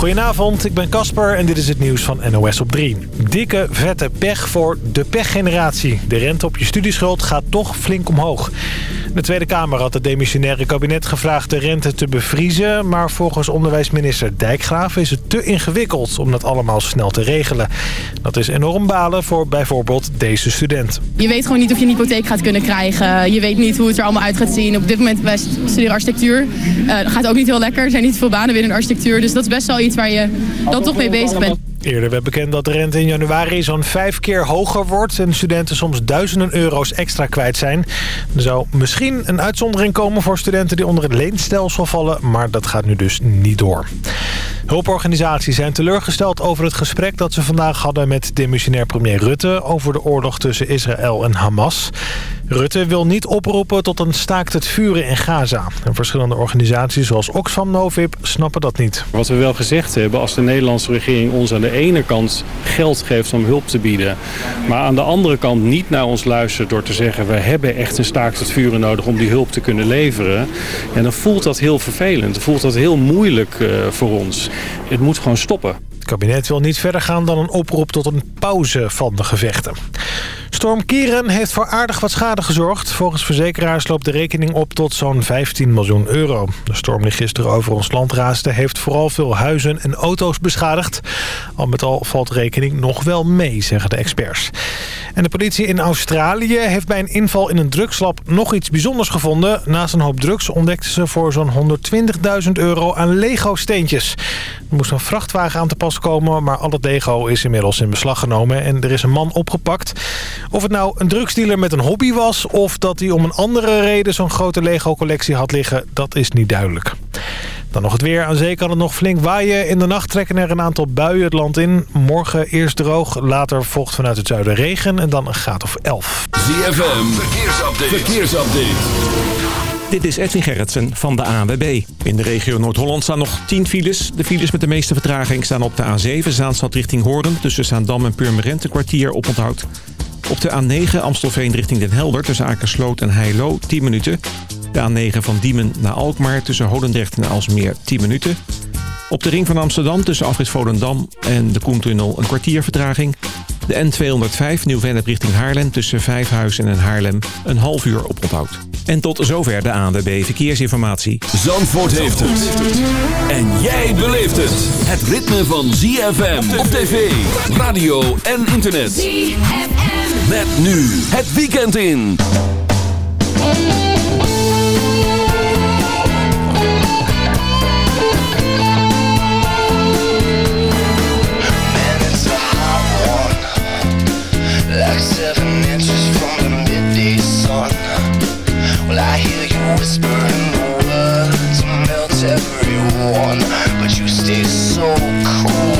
Goedenavond, ik ben Casper en dit is het nieuws van NOS op 3. Dikke, vette pech voor de pechgeneratie. De rente op je studieschuld gaat toch flink omhoog. De Tweede Kamer had het demissionaire kabinet gevraagd de rente te bevriezen... maar volgens onderwijsminister Dijkgraaf is het te ingewikkeld om dat allemaal snel te regelen. Dat is enorm balen voor bijvoorbeeld deze student. Je weet gewoon niet of je een hypotheek gaat kunnen krijgen. Je weet niet hoe het er allemaal uit gaat zien. Op dit moment wij studeren architectuur. Uh, gaat ook niet heel lekker. Er zijn niet veel banen binnen architectuur. Dus dat is best wel iets waar je dan toch mee bezig bent. Eerder werd bekend dat de rente in januari zo'n vijf keer hoger wordt... en studenten soms duizenden euro's extra kwijt zijn. Er zou misschien een uitzondering komen voor studenten die onder het leenstelsel vallen... maar dat gaat nu dus niet door. Hulporganisaties zijn teleurgesteld over het gesprek dat ze vandaag hadden met demissionair premier Rutte... over de oorlog tussen Israël en Hamas. Rutte wil niet oproepen tot een staakt het vuren in Gaza. En verschillende organisaties zoals Oxfam Novib snappen dat niet. Wat we wel gezegd hebben, als de Nederlandse regering ons aan de ene kant geld geeft om hulp te bieden... maar aan de andere kant niet naar ons luistert door te zeggen... we hebben echt een staakt het vuren nodig om die hulp te kunnen leveren... en dan voelt dat heel vervelend, voelt dat heel moeilijk uh, voor ons. Het moet gewoon stoppen. Kabinet wil niet verder gaan dan een oproep tot een pauze van de gevechten. Storm Kieren heeft voor aardig wat schade gezorgd. Volgens verzekeraars loopt de rekening op tot zo'n 15 miljoen euro. De storm die gisteren over ons land raasde... heeft vooral veel huizen en auto's beschadigd. Al met al valt rekening nog wel mee, zeggen de experts. En de politie in Australië heeft bij een inval in een drugslab nog iets bijzonders gevonden. Naast een hoop drugs ontdekten ze voor zo'n 120.000 euro aan Lego-steentjes. Er moest een vrachtwagen aan te pas komen, maar al het Lego is inmiddels in beslag genomen. En er is een man opgepakt. Of het nou een drugsdealer met een hobby was... of dat hij om een andere reden zo'n grote Lego-collectie had liggen... dat is niet duidelijk. Dan nog het weer. Aan zee kan het nog flink waaien. In de nacht trekken er een aantal buien het land in. Morgen eerst droog, later volgt vanuit het zuiden regen... en dan een graad of 11. ZFM, verkeersupdate. Dit is Edwin Gerritsen van de ANWB. In de regio Noord-Holland staan nog 10 files. De files met de meeste vertraging staan op de A7 Zaanstad richting Hoorn... tussen Zaandam en Purmerend een kwartier op onthoud. Op de A9 Amstelveen richting Den Helder tussen Akersloot en Heilo 10 minuten. De A9 van Diemen naar Alkmaar tussen Holendrecht en Alsmeer 10 minuten. Op de ring van Amsterdam tussen Afrit Volendam en de Koentunnel een kwartier vertraging. De N205 Nieuw-Vennep richting Haarlem tussen Vijfhuizen en Haarlem een half uur op. En tot zover de ANWB Verkeersinformatie. Zandvoort heeft het. En jij beleeft het. Het ritme van ZFM op tv, radio en internet. ZFM. Met nu het weekend in. like seven inches from the midday sun. Well, I hear you whispering the words melt everyone, but you stay so cool.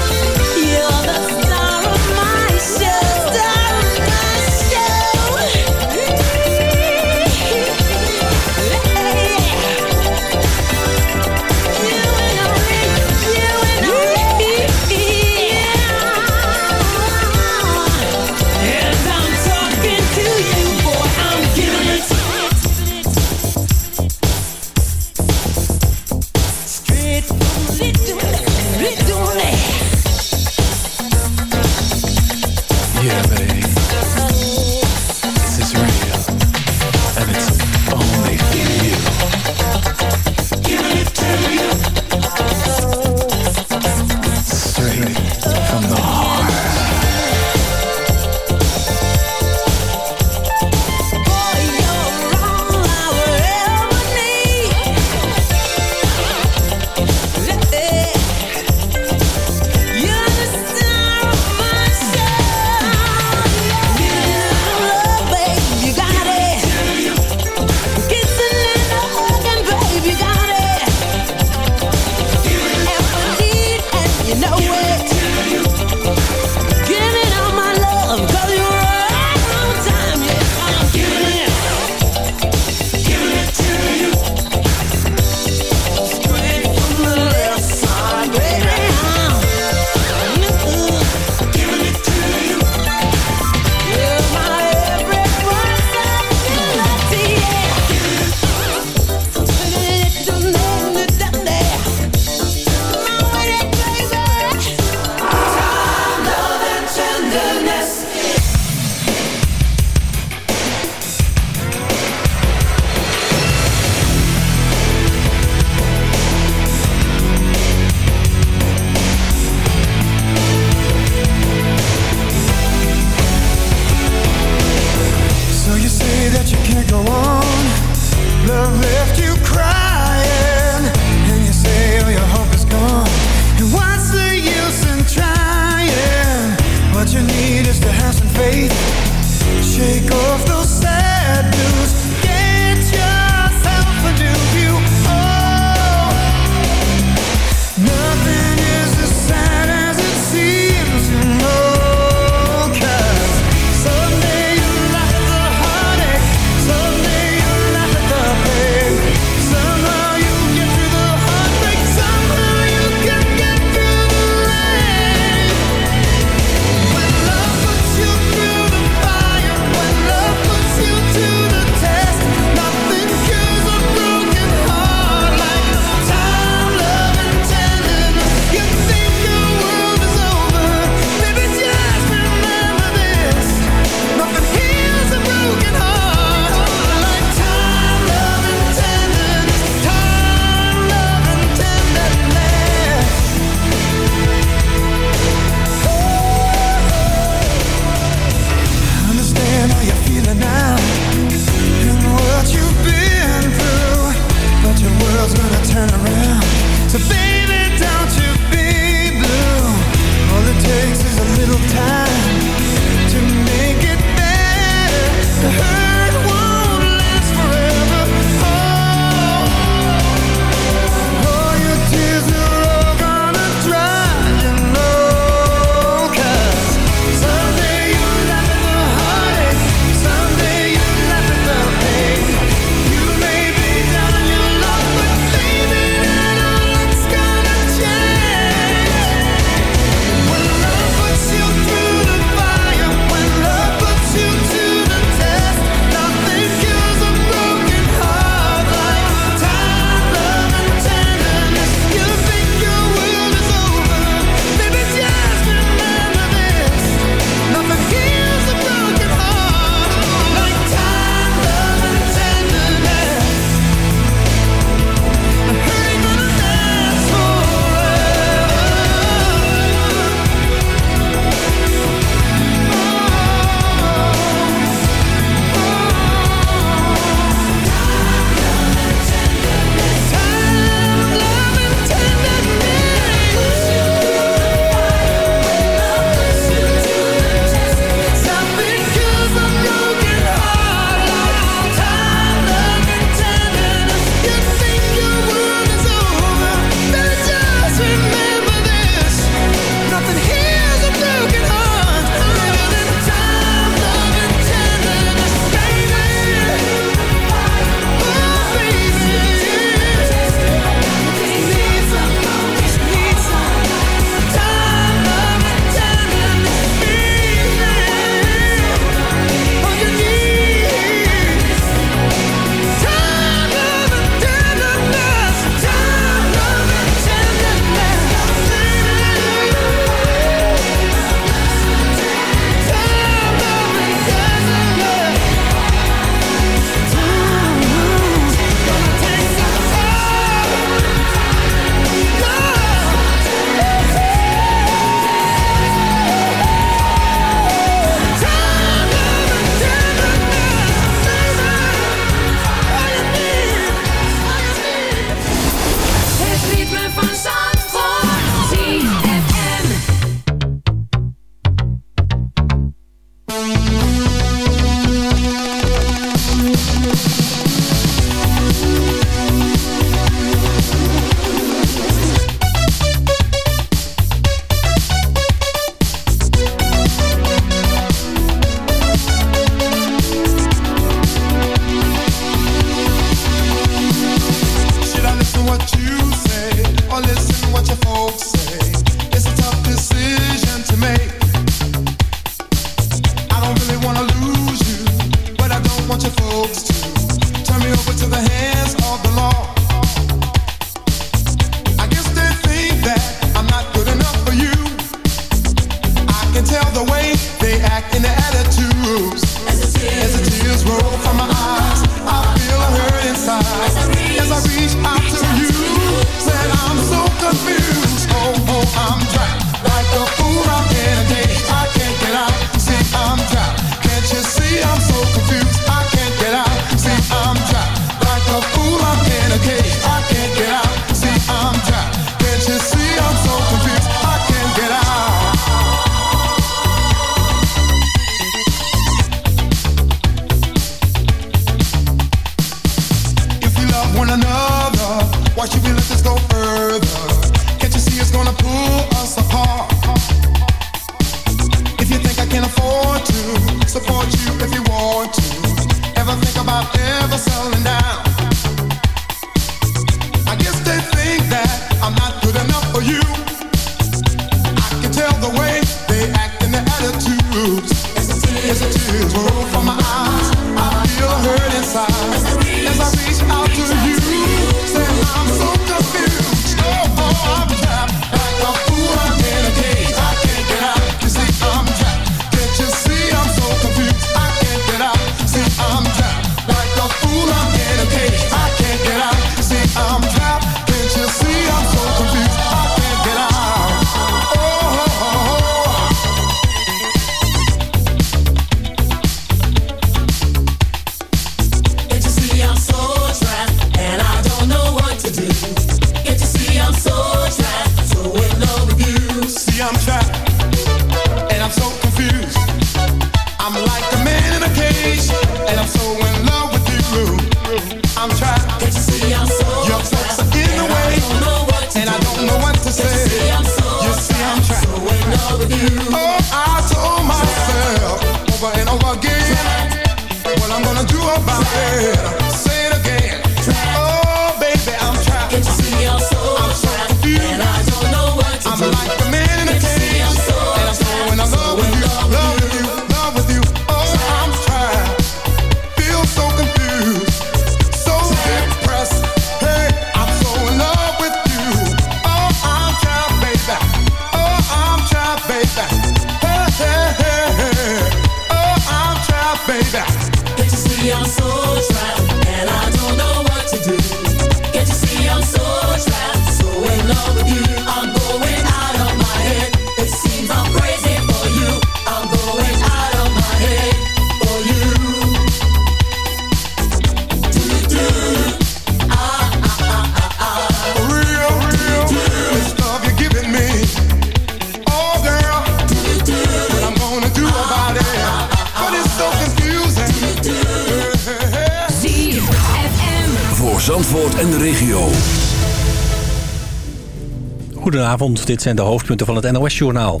Goedenavond, dit zijn de hoofdpunten van het NOS-journaal.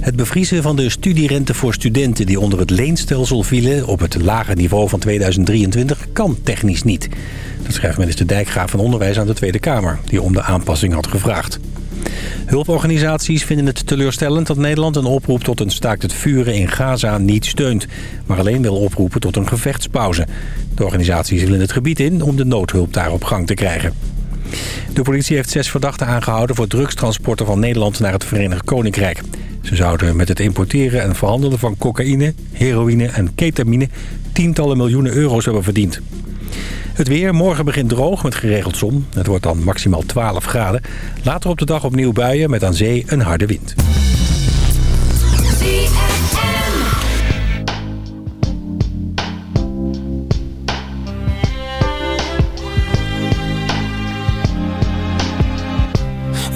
Het bevriezen van de studierente voor studenten die onder het leenstelsel vielen... op het lage niveau van 2023 kan technisch niet. Dat schrijft minister Dijkgraaf van Onderwijs aan de Tweede Kamer... die om de aanpassing had gevraagd. Hulporganisaties vinden het teleurstellend dat Nederland een oproep tot een staakt het vuren in Gaza niet steunt. Maar alleen wil oproepen tot een gevechtspauze. De organisaties willen het gebied in om de noodhulp daar op gang te krijgen. De politie heeft zes verdachten aangehouden voor drugstransporten van Nederland naar het Verenigd Koninkrijk. Ze zouden met het importeren en verhandelen van cocaïne, heroïne en ketamine tientallen miljoenen euro's hebben verdiend. Het weer, morgen begint droog met geregeld zon. Het wordt dan maximaal 12 graden. Later op de dag opnieuw buien met aan zee een harde wind.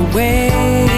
Away.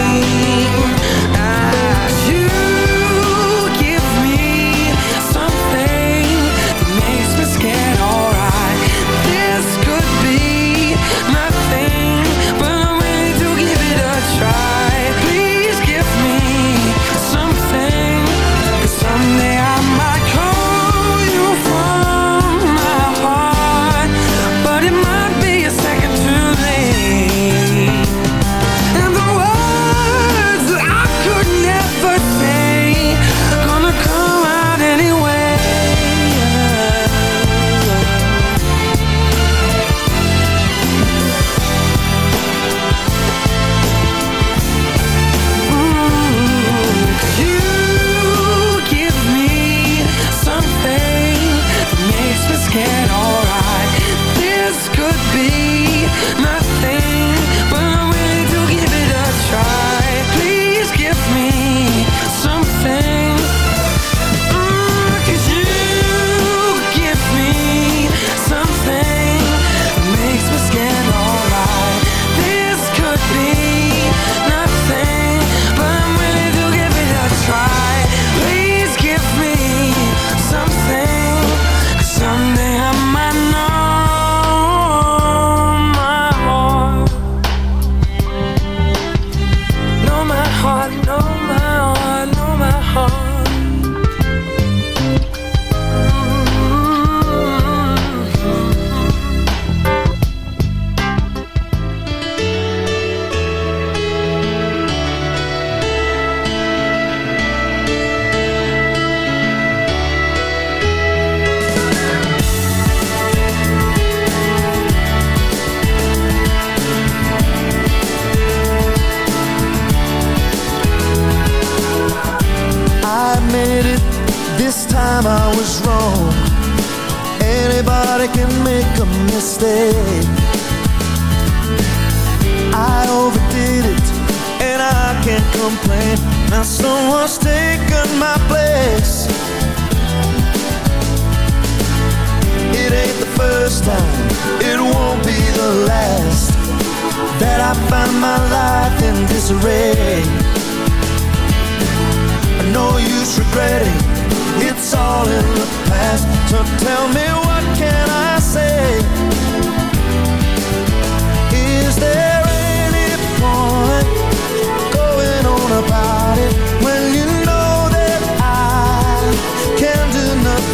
complain Now someone's taken my place. It ain't the first time. It won't be the last That I find my life in disarray. I know you're regretting. It's all in the past. So tell me what can I say?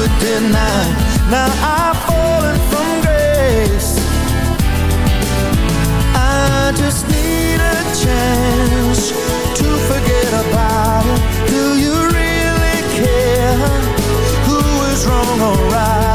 could deny Now I've fallen from grace. I just need a chance To forget about it. Do you really care Who is wrong or right?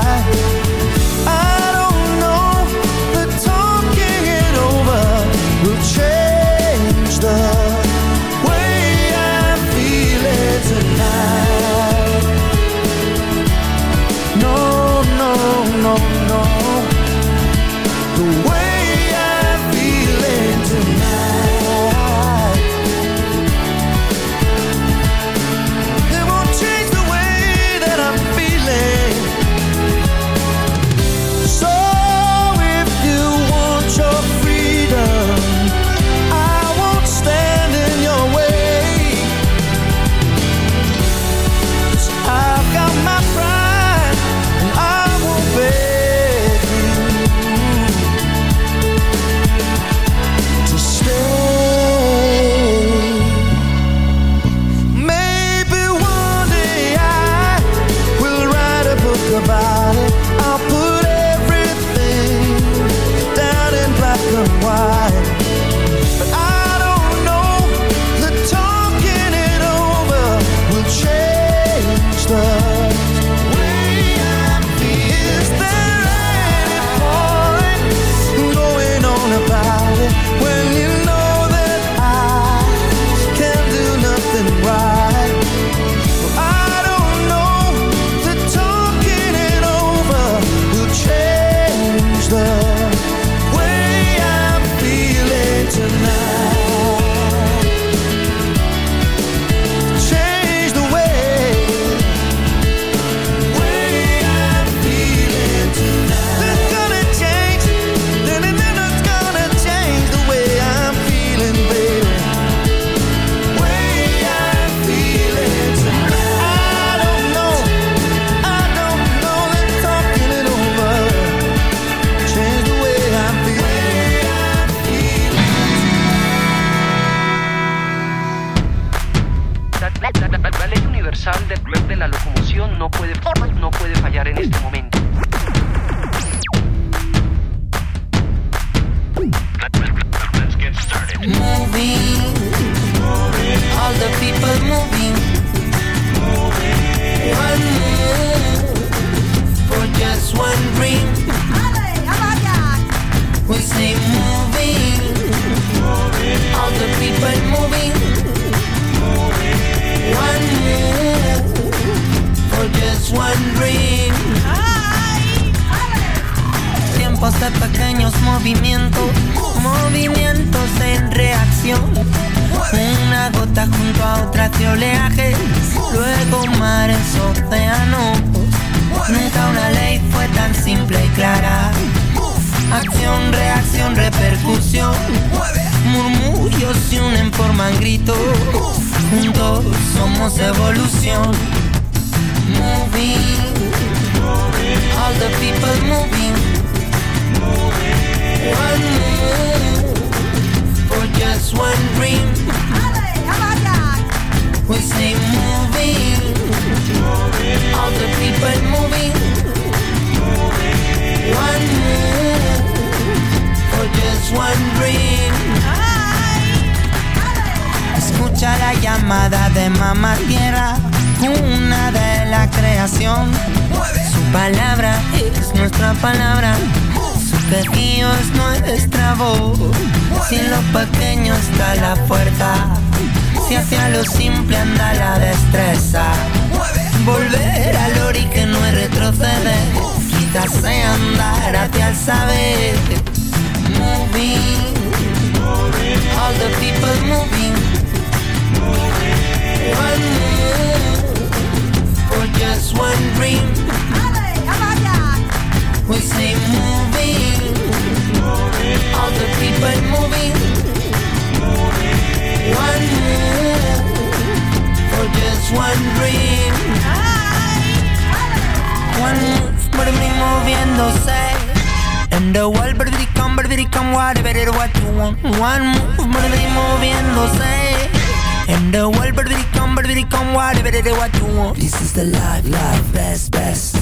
money, but they what you want. This is the life, life, best, best,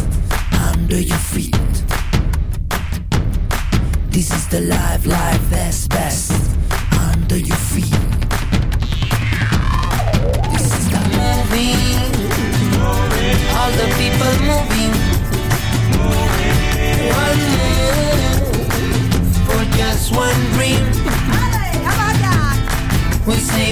under your feet. This is the life, life, best, best, under your feet. This is the moving, all the people moving. One move for just one dream. We say